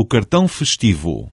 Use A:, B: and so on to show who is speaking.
A: O cartão festivo.